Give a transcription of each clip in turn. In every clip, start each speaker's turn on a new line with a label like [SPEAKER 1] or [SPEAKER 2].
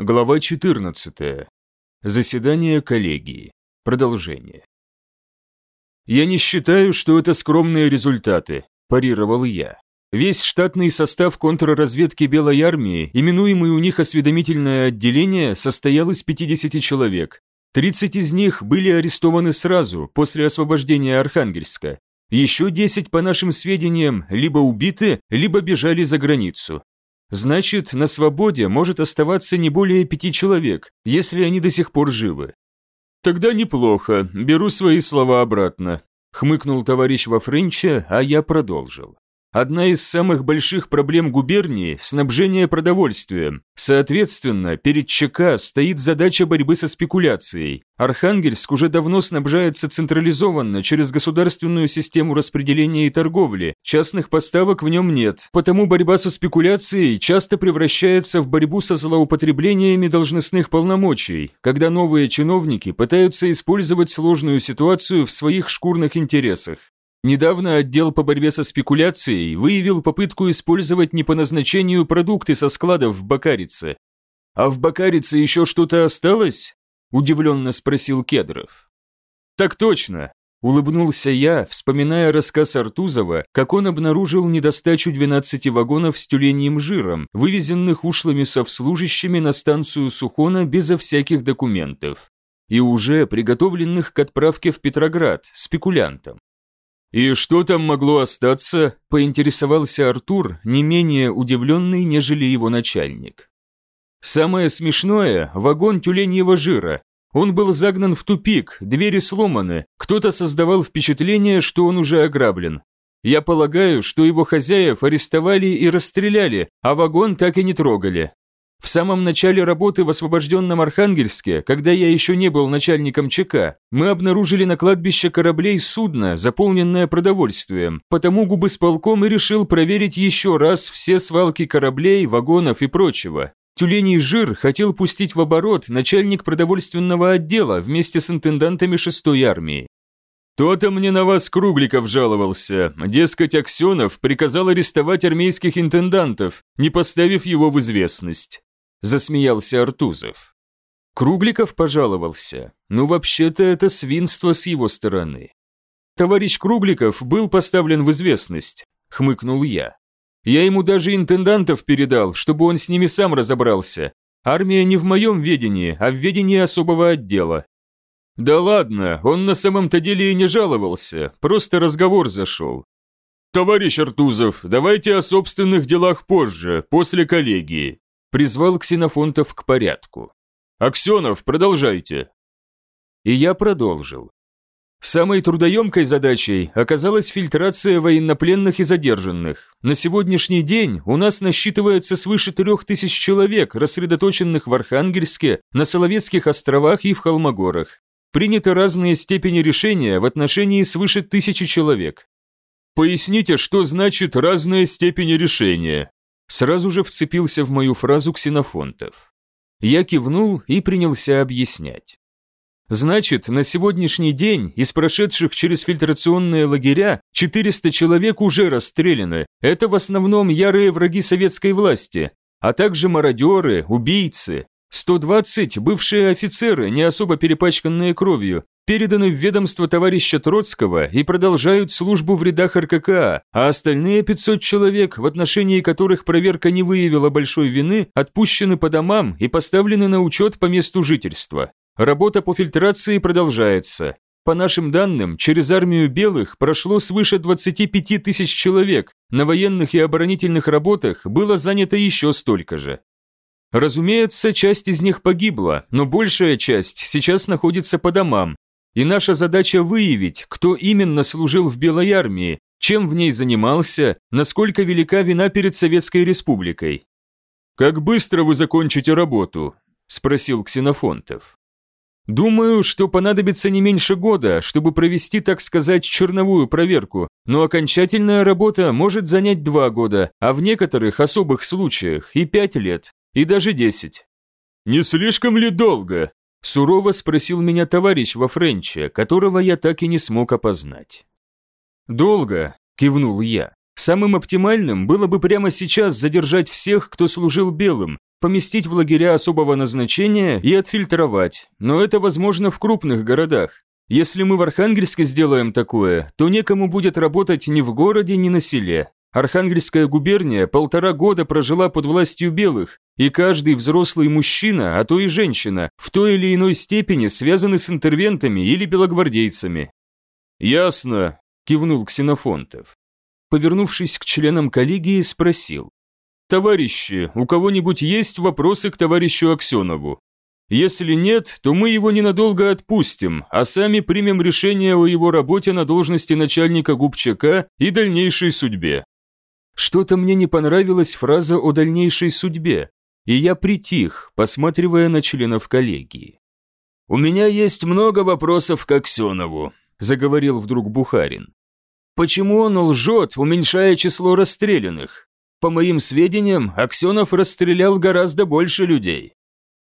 [SPEAKER 1] Глава 14. Заседание коллегии. Продолжение. «Я не считаю, что это скромные результаты», – парировал я. Весь штатный состав контрразведки Белой армии, именуемый у них осведомительное отделение, состоял из 50 человек. 30 из них были арестованы сразу, после освобождения Архангельска. Еще 10, по нашим сведениям, либо убиты, либо бежали за границу. Значит, на свободе может оставаться не более пяти человек, если они до сих пор живы. Тогда неплохо, беру свои слова обратно. Хмыкнул товарищ во Френче, а я продолжил. Одна из самых больших проблем губернии – снабжение продовольствием. Соответственно, перед ЧК стоит задача борьбы со спекуляцией. Архангельск уже давно снабжается централизованно через государственную систему распределения и торговли. Частных поставок в нем нет, потому борьба со спекуляцией часто превращается в борьбу со злоупотреблениями должностных полномочий, когда новые чиновники пытаются использовать сложную ситуацию в своих шкурных интересах. Недавно отдел по борьбе со спекуляцией выявил попытку использовать не по назначению продукты со складов в Бакарице. «А в Бакарице еще что-то осталось?» – удивленно спросил Кедров. «Так точно», – улыбнулся я, вспоминая рассказ Артузова, как он обнаружил недостачу 12 вагонов с тюленьим жиром, вывезенных ушлыми совслужащими на станцию Сухона безо всяких документов, и уже приготовленных к отправке в Петроград спекулянтам. «И что там могло остаться?» – поинтересовался Артур, не менее удивленный, нежели его начальник. «Самое смешное – вагон тюленьего жира. Он был загнан в тупик, двери сломаны, кто-то создавал впечатление, что он уже ограблен. Я полагаю, что его хозяев арестовали и расстреляли, а вагон так и не трогали. В самом начале работы в освобожденном Архангельске, когда я еще не был начальником ЧК, мы обнаружили на кладбище кораблей судно, заполненное продовольствием, потому губысполком и решил проверить еще раз все свалки кораблей, вагонов и прочего. Тюленей жир хотел пустить в оборот начальник продовольственного отдела вместе с интендантами 6-й армии. «То-то мне на вас Кругликов жаловался. Дескать, Аксенов приказал арестовать армейских интендантов, не поставив его в известность засмеялся Артузов. Кругликов пожаловался. Ну, вообще-то это свинство с его стороны. Товарищ Кругликов был поставлен в известность, хмыкнул я. Я ему даже интендантов передал, чтобы он с ними сам разобрался. Армия не в моем ведении, а в ведении особого отдела. Да ладно, он на самом-то деле и не жаловался, просто разговор зашел. Товарищ Артузов, давайте о собственных делах позже, после коллегии призвал ксенофонтов к порядку. «Аксенов, продолжайте!» И я продолжил. Самой трудоемкой задачей оказалась фильтрация военнопленных и задержанных. На сегодняшний день у нас насчитывается свыше трех тысяч человек, рассредоточенных в Архангельске, на Соловецких островах и в Холмогорах. Приняты разные степени решения в отношении свыше тысячи человек. Поясните, что значит разные степени решения? Сразу же вцепился в мою фразу ксенофонтов. Я кивнул и принялся объяснять. Значит, на сегодняшний день из прошедших через фильтрационные лагеря 400 человек уже расстреляны. Это в основном ярые враги советской власти, а также мародеры, убийцы. 120 бывшие офицеры, не особо перепачканные кровью, переданы в ведомство товарища Троцкого и продолжают службу в рядах РККА, а остальные 500 человек, в отношении которых проверка не выявила большой вины, отпущены по домам и поставлены на учет по месту жительства. Работа по фильтрации продолжается. По нашим данным, через армию белых прошло свыше 25 тысяч человек, на военных и оборонительных работах было занято еще столько же. Разумеется, часть из них погибла, но большая часть сейчас находится по домам, и наша задача выявить, кто именно служил в Белой армии, чем в ней занимался, насколько велика вина перед Советской Республикой. «Как быстро вы закончите работу?» – спросил Ксенофонтов. «Думаю, что понадобится не меньше года, чтобы провести, так сказать, черновую проверку, но окончательная работа может занять два года, а в некоторых особых случаях и пять лет, и даже десять». «Не слишком ли долго?» Сурово спросил меня товарищ во Френче, которого я так и не смог опознать. «Долго», – кивнул я. «Самым оптимальным было бы прямо сейчас задержать всех, кто служил белым, поместить в лагеря особого назначения и отфильтровать, но это возможно в крупных городах. Если мы в Архангельске сделаем такое, то некому будет работать ни в городе, ни на селе. Архангельская губерния полтора года прожила под властью белых, и каждый взрослый мужчина, а то и женщина, в той или иной степени связаны с интервентами или белогвардейцами. «Ясно», – кивнул Ксенофонтов. Повернувшись к членам коллегии, спросил. «Товарищи, у кого-нибудь есть вопросы к товарищу Аксенову? Если нет, то мы его ненадолго отпустим, а сами примем решение о его работе на должности начальника ГУПЧК и дальнейшей судьбе». Что-то мне не понравилась фраза о дальнейшей судьбе, и я притих, посматривая на членов коллегии. «У меня есть много вопросов к Аксенову», – заговорил вдруг Бухарин. «Почему он лжет, уменьшая число расстрелянных? По моим сведениям, Аксенов расстрелял гораздо больше людей».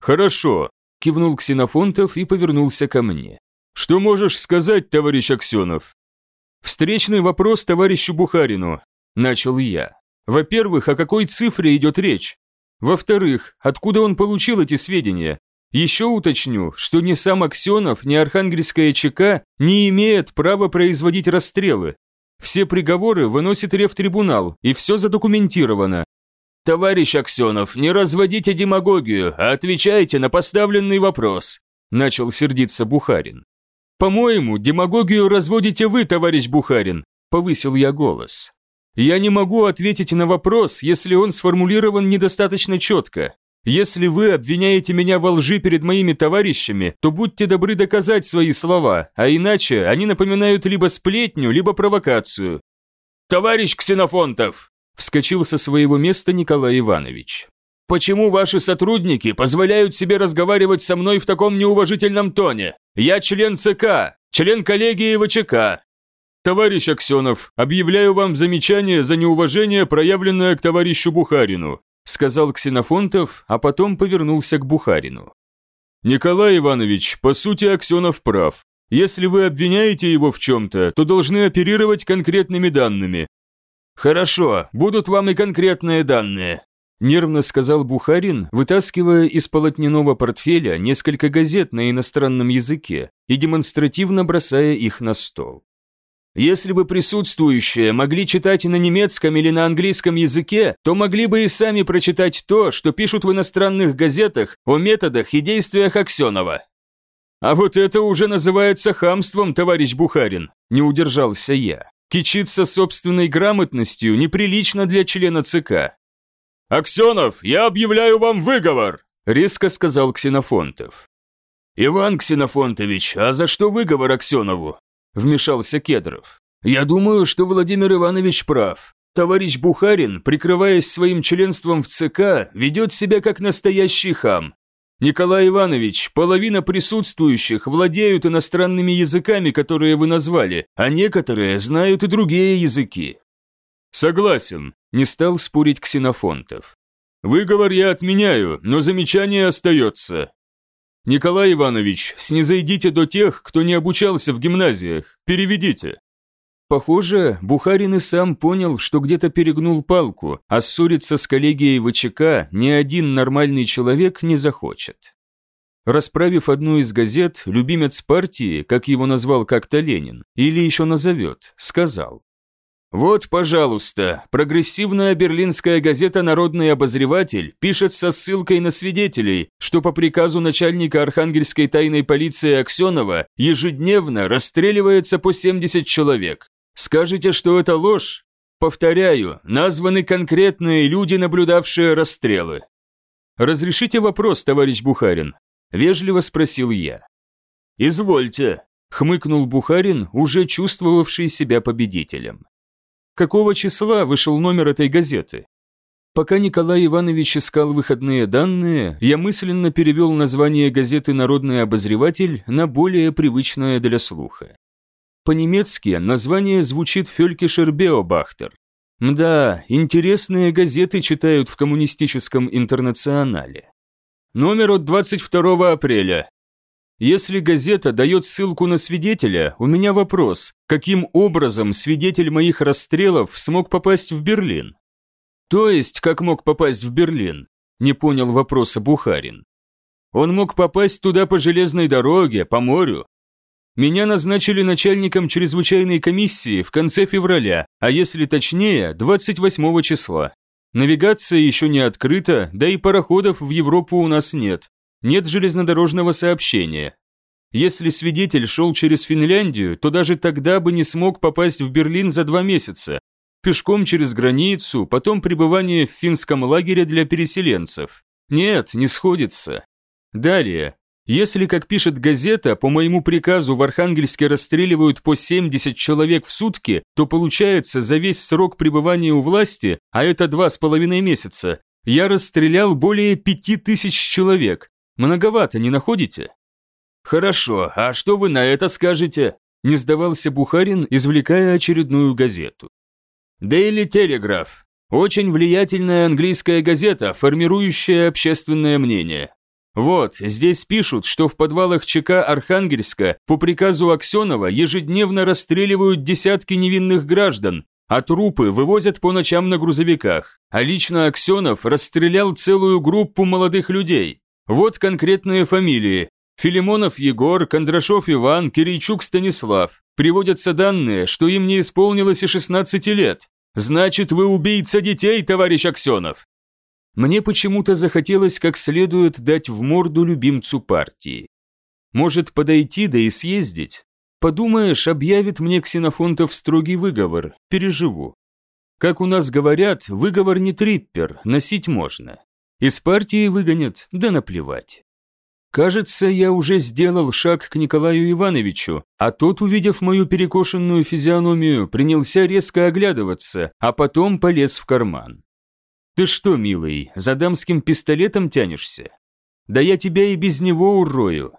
[SPEAKER 1] «Хорошо», – кивнул Ксенофонтов и повернулся ко мне. «Что можешь сказать, товарищ Аксенов?» «Встречный вопрос товарищу Бухарину», – начал я. «Во-первых, о какой цифре идет речь? Во-вторых, откуда он получил эти сведения? Еще уточню, что ни сам Аксенов, ни Архангельская ЧК не имеют права производить расстрелы. Все приговоры выносит Ревтрибунал, и все задокументировано. «Товарищ Аксенов, не разводите демагогию, а отвечайте на поставленный вопрос», начал сердиться Бухарин. «По-моему, демагогию разводите вы, товарищ Бухарин», повысил я голос. «Я не могу ответить на вопрос, если он сформулирован недостаточно четко. Если вы обвиняете меня во лжи перед моими товарищами, то будьте добры доказать свои слова, а иначе они напоминают либо сплетню, либо провокацию. Товарищ Ксенофонтов, вскочил со своего места Николай Иванович. Почему ваши сотрудники позволяют себе разговаривать со мной в таком неуважительном тоне? Я член ЦК, член коллегии ВЧК. Товарищ Аксенов, объявляю вам замечание за неуважение, проявленное к товарищу Бухарину сказал Ксенофонтов, а потом повернулся к Бухарину. «Николай Иванович, по сути, Аксенов прав. Если вы обвиняете его в чем-то, то должны оперировать конкретными данными». «Хорошо, будут вам и конкретные данные», нервно сказал Бухарин, вытаскивая из полотняного портфеля несколько газет на иностранном языке и демонстративно бросая их на стол. Если бы присутствующие могли читать на немецком или на английском языке, то могли бы и сами прочитать то, что пишут в иностранных газетах о методах и действиях Аксенова. А вот это уже называется хамством, товарищ Бухарин, не удержался я. Кичиться собственной грамотностью неприлично для члена ЦК. «Аксенов, я объявляю вам выговор!» – резко сказал Ксенофонтов. «Иван Ксенофонтович, а за что выговор Аксенову?» Вмешался Кедров. «Я думаю, что Владимир Иванович прав. Товарищ Бухарин, прикрываясь своим членством в ЦК, ведет себя как настоящий хам. Николай Иванович, половина присутствующих владеют иностранными языками, которые вы назвали, а некоторые знают и другие языки». «Согласен», – не стал спорить Ксенофонтов. «Выговор я отменяю, но замечание остается. «Николай Иванович, снизойдите до тех, кто не обучался в гимназиях, переведите». Похоже, Бухарин и сам понял, что где-то перегнул палку, а ссориться с коллегией ВЧК ни один нормальный человек не захочет. Расправив одну из газет, любимец партии, как его назвал как-то Ленин, или еще назовет, сказал. Вот, пожалуйста, прогрессивная берлинская газета «Народный обозреватель» пишет со ссылкой на свидетелей, что по приказу начальника архангельской тайной полиции Аксенова ежедневно расстреливается по 70 человек. Скажете, что это ложь? Повторяю, названы конкретные люди, наблюдавшие расстрелы. «Разрешите вопрос, товарищ Бухарин?» – вежливо спросил я. «Извольте», – хмыкнул Бухарин, уже чувствовавший себя победителем. Какого числа вышел номер этой газеты? Пока Николай Иванович искал выходные данные, я мысленно перевел название газеты «Народный обозреватель» на более привычное для слуха. По-немецки название звучит «Фелькишер Беобахтер». Да, интересные газеты читают в коммунистическом интернационале. Номер от 22 апреля. Если газета дает ссылку на свидетеля, у меня вопрос, каким образом свидетель моих расстрелов смог попасть в Берлин? То есть, как мог попасть в Берлин? Не понял вопроса Бухарин. Он мог попасть туда по железной дороге, по морю. Меня назначили начальником чрезвычайной комиссии в конце февраля, а если точнее, 28 числа. Навигация еще не открыта, да и пароходов в Европу у нас нет. Нет железнодорожного сообщения. Если свидетель шел через Финляндию, то даже тогда бы не смог попасть в Берлин за два месяца. Пешком через границу, потом пребывание в финском лагере для переселенцев. Нет, не сходится. Далее. Если, как пишет газета, по моему приказу в Архангельске расстреливают по 70 человек в сутки, то получается за весь срок пребывания у власти, а это два с половиной месяца, я расстрелял более пяти тысяч человек. Многовато, не находите? «Хорошо, а что вы на это скажете?» – не сдавался Бухарин, извлекая очередную газету. «Дейли Телеграф. Очень влиятельная английская газета, формирующая общественное мнение. Вот, здесь пишут, что в подвалах ЧК Архангельска по приказу Аксенова ежедневно расстреливают десятки невинных граждан, а трупы вывозят по ночам на грузовиках. А лично Аксенов расстрелял целую группу молодых людей. Вот конкретные фамилии. Филимонов Егор, Кондрашов Иван, Кирейчук Станислав. Приводятся данные, что им не исполнилось и 16 лет. Значит, вы убийца детей, товарищ Аксенов. Мне почему-то захотелось как следует дать в морду любимцу партии. Может, подойти да и съездить? Подумаешь, объявит мне Ксенофонтов строгий выговор, переживу. Как у нас говорят, выговор не триппер, носить можно. Из партии выгонят, да наплевать. Кажется, я уже сделал шаг к Николаю Ивановичу, а тот, увидев мою перекошенную физиономию, принялся резко оглядываться, а потом полез в карман. «Ты что, милый, за дамским пистолетом тянешься? Да я тебя и без него урою».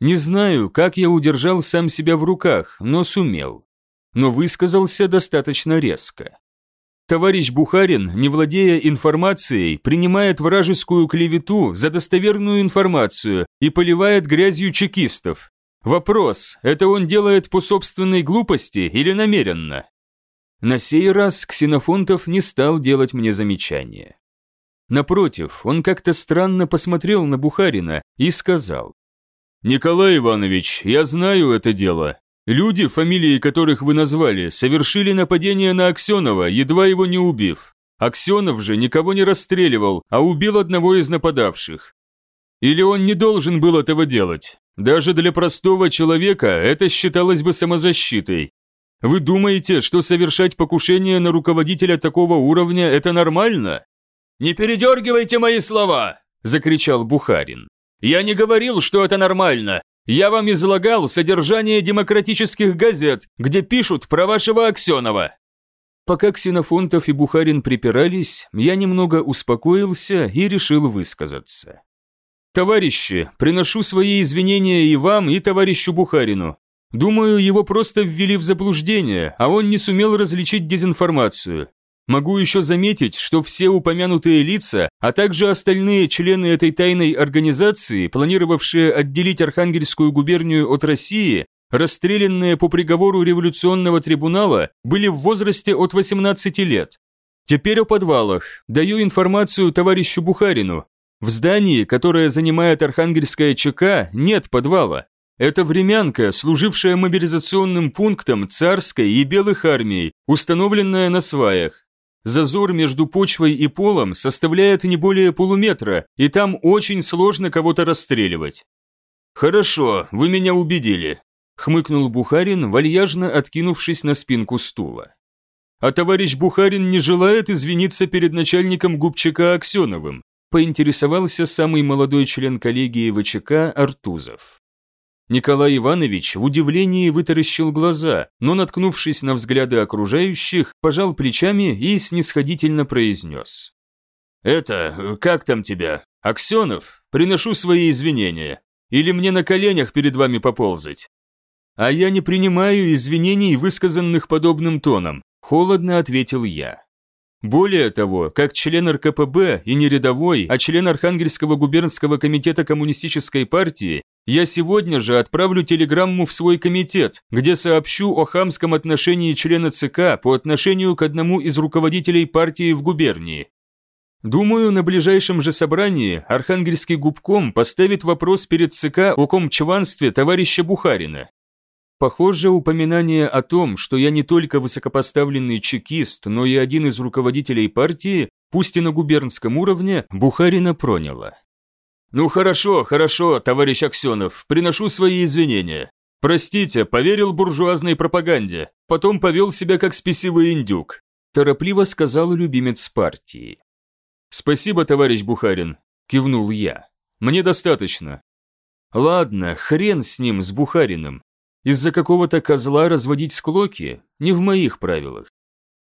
[SPEAKER 1] Не знаю, как я удержал сам себя в руках, но сумел. Но высказался достаточно резко. Товарищ Бухарин, не владея информацией, принимает вражескую клевету за достоверную информацию и поливает грязью чекистов. Вопрос, это он делает по собственной глупости или намеренно? На сей раз Ксенофонтов не стал делать мне замечания. Напротив, он как-то странно посмотрел на Бухарина и сказал. «Николай Иванович, я знаю это дело. Люди, фамилии которых вы назвали, совершили нападение на Аксенова, едва его не убив. Аксенов же никого не расстреливал, а убил одного из нападавших. Или он не должен был этого делать? Даже для простого человека это считалось бы самозащитой. Вы думаете, что совершать покушение на руководителя такого уровня – это нормально? «Не передергивайте мои слова!» – закричал Бухарин. «Я не говорил, что это нормально. Я вам излагал содержание демократических газет, где пишут про вашего Аксенова». Пока Ксенофонтов и Бухарин припирались, я немного успокоился и решил высказаться. «Товарищи, приношу свои извинения и вам, и товарищу Бухарину. Думаю, его просто ввели в заблуждение, а он не сумел различить дезинформацию. Могу еще заметить, что все упомянутые лица, а также остальные члены этой тайной организации, планировавшие отделить Архангельскую губернию от России, расстрелянные по приговору революционного трибунала, были в возрасте от 18 лет. Теперь о подвалах. Даю информацию товарищу Бухарину. В здании, которое занимает Архангельская ЧК, нет подвала. Это времянка, служившая мобилизационным пунктом царской и белых армий, установленная на сваях. Зазор между почвой и полом составляет не более полуметра, и там очень сложно кого-то расстреливать. «Хорошо, вы меня убедили», – хмыкнул Бухарин, вальяжно откинувшись на спинку стула. «А товарищ Бухарин не желает извиниться перед начальником Губчака Аксеновым», – поинтересовался самый молодой член коллегии ВЧК Артузов. Николай Иванович в удивлении вытаращил глаза, но, наткнувшись на взгляды окружающих, пожал плечами и снисходительно произнес. «Это, как там тебя? Аксенов? Приношу свои извинения. Или мне на коленях перед вами поползать?» «А я не принимаю извинений, высказанных подобным тоном», – холодно ответил я. Более того, как член РКПБ и не рядовой, а член Архангельского губернского комитета коммунистической партии, я сегодня же отправлю телеграмму в свой комитет, где сообщу о хамском отношении члена ЦК по отношению к одному из руководителей партии в губернии. Думаю, на ближайшем же собрании Архангельский губком поставит вопрос перед ЦК о комчванстве товарища Бухарина. Похоже, упоминание о том, что я не только высокопоставленный чекист, но и один из руководителей партии, пусть и на губернском уровне, Бухарина проняло. «Ну хорошо, хорошо, товарищ Аксенов, приношу свои извинения. Простите, поверил буржуазной пропаганде, потом повел себя как спесивый индюк», торопливо сказал любимец партии. «Спасибо, товарищ Бухарин», – кивнул я. «Мне достаточно». «Ладно, хрен с ним, с Бухариным. Из-за какого-то козла разводить склоки не в моих правилах».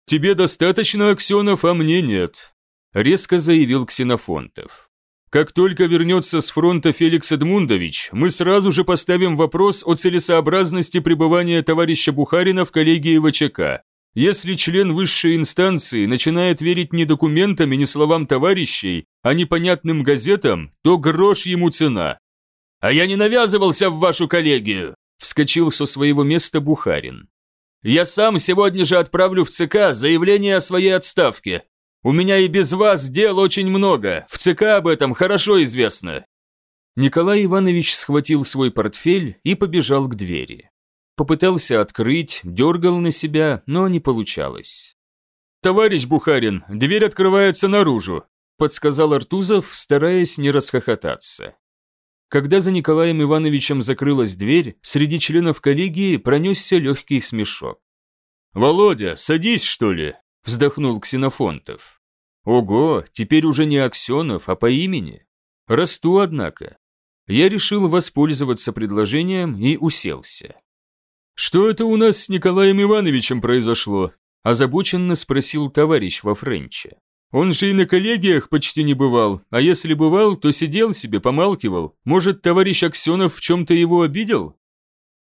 [SPEAKER 1] «Тебе достаточно, Аксенов, а мне нет», – резко заявил Ксенофонтов. «Как только вернется с фронта Феликс Эдмундович, мы сразу же поставим вопрос о целесообразности пребывания товарища Бухарина в коллегии ВЧК. Если член высшей инстанции начинает верить не документам и не словам товарищей, а непонятным газетам, то грош ему цена. «А я не навязывался в вашу коллегию!» – вскочил со своего места Бухарин. «Я сам сегодня же отправлю в ЦК заявление о своей отставке. У меня и без вас дел очень много, в ЦК об этом хорошо известно». Николай Иванович схватил свой портфель и побежал к двери. Попытался открыть, дергал на себя, но не получалось. «Товарищ Бухарин, дверь открывается наружу», подсказал Артузов, стараясь не расхохотаться. Когда за Николаем Ивановичем закрылась дверь, среди членов коллегии пронесся легкий смешок. «Володя, садись, что ли?» – вздохнул Ксенофонтов. «Ого, теперь уже не Аксенов, а по имени. Расту, однако». Я решил воспользоваться предложением и уселся. «Что это у нас с Николаем Ивановичем произошло?» – озабоченно спросил товарищ во Френче. «Он же и на коллегиях почти не бывал, а если бывал, то сидел себе, помалкивал. Может, товарищ Аксенов в чем-то его обидел?»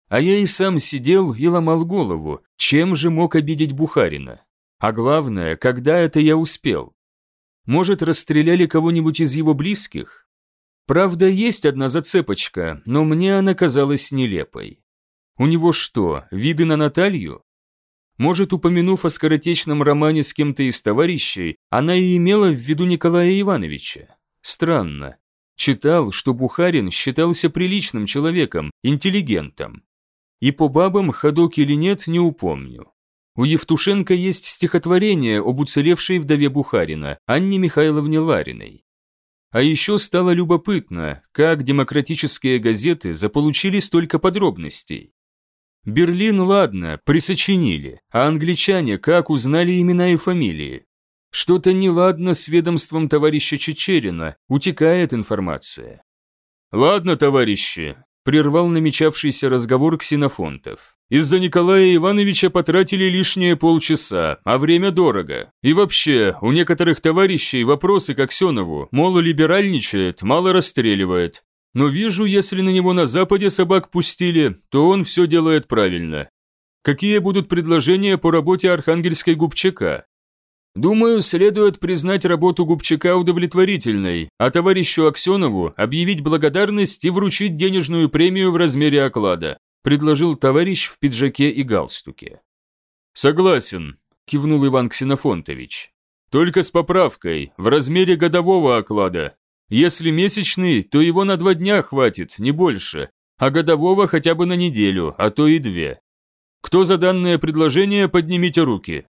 [SPEAKER 1] А я и сам сидел и ломал голову, чем же мог обидеть Бухарина. А главное, когда это я успел? Может, расстреляли кого-нибудь из его близких? Правда, есть одна зацепочка, но мне она казалась нелепой. У него что, виды на Наталью? Может, упомянув о скоротечном романе с кем-то из товарищей, она и имела в виду Николая Ивановича? Странно. Читал, что Бухарин считался приличным человеком, интеллигентом. И по бабам, ходок или нет, не упомню. У Евтушенко есть стихотворение об уцелевшей вдове Бухарина, Анне Михайловне Лариной. А еще стало любопытно, как демократические газеты заполучили столько подробностей. Берлин, ладно, присочинили, а англичане как узнали имена и фамилии? Что-то неладно с ведомством товарища Чечерина, утекает информация. «Ладно, товарищи», – прервал намечавшийся разговор ксенофонтов. «Из-за Николая Ивановича потратили лишние полчаса, а время дорого. И вообще, у некоторых товарищей вопросы к Аксенову, мол, либеральничает, мало расстреливает. Но вижу, если на него на Западе собак пустили, то он все делает правильно. Какие будут предложения по работе Архангельской губчака? Думаю, следует признать работу губчака удовлетворительной, а товарищу Аксенову объявить благодарность и вручить денежную премию в размере оклада, предложил товарищ в пиджаке и галстуке. Согласен, кивнул Иван Ксенофонтович. Только с поправкой, в размере годового оклада, если месячный, то его на два дня хватит, не больше, а годового хотя бы на неделю, а то и две. Кто за данное предложение, поднимите руки.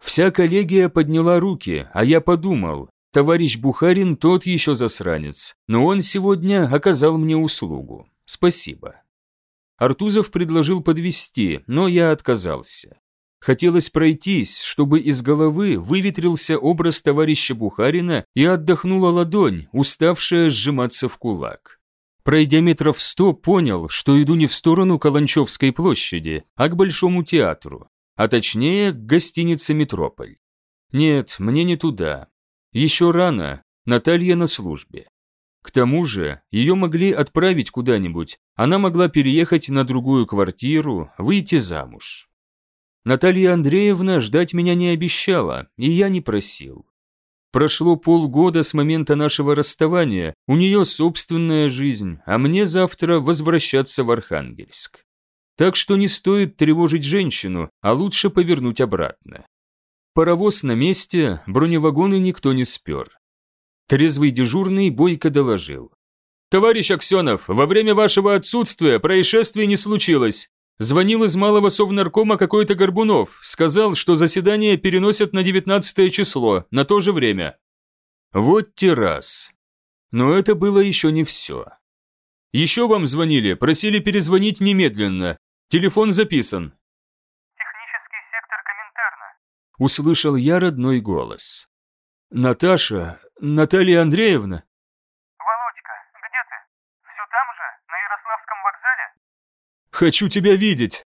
[SPEAKER 1] Вся коллегия подняла руки, а я подумал, товарищ Бухарин тот еще засранец, но он сегодня оказал мне услугу. Спасибо. Артузов предложил подвести, но я отказался. Хотелось пройтись, чтобы из головы выветрился образ товарища Бухарина и отдохнула ладонь, уставшая сжиматься в кулак. Пройдя метров сто, понял, что иду не в сторону Каланчевской площади, а к Большому театру, а точнее к гостинице «Метрополь». Нет, мне не туда. Еще рано, Наталья на службе. К тому же, ее могли отправить куда-нибудь, она могла переехать на другую квартиру, выйти замуж. Наталья Андреевна ждать меня не обещала, и я не просил. Прошло полгода с момента нашего расставания, у нее собственная жизнь, а мне завтра возвращаться в Архангельск. Так что не стоит тревожить женщину, а лучше повернуть обратно. Паровоз на месте, броневагоны никто не спер. Трезвый дежурный бойко доложил. «Товарищ Аксенов, во время вашего отсутствия происшествия не случилось. Звонил из малого совнаркома какой-то Горбунов, сказал, что заседание переносят на 19 число, на то же время». Вот те раз. Но это было еще не все. Еще вам звонили, просили перезвонить немедленно. Телефон записан.
[SPEAKER 2] Технический сектор Коминтерна.
[SPEAKER 1] Услышал я родной голос. Наташа, Наталья Андреевна?
[SPEAKER 2] Володька, где ты? Все там же, на Ярославском вокзале?
[SPEAKER 1] Хочу тебя видеть.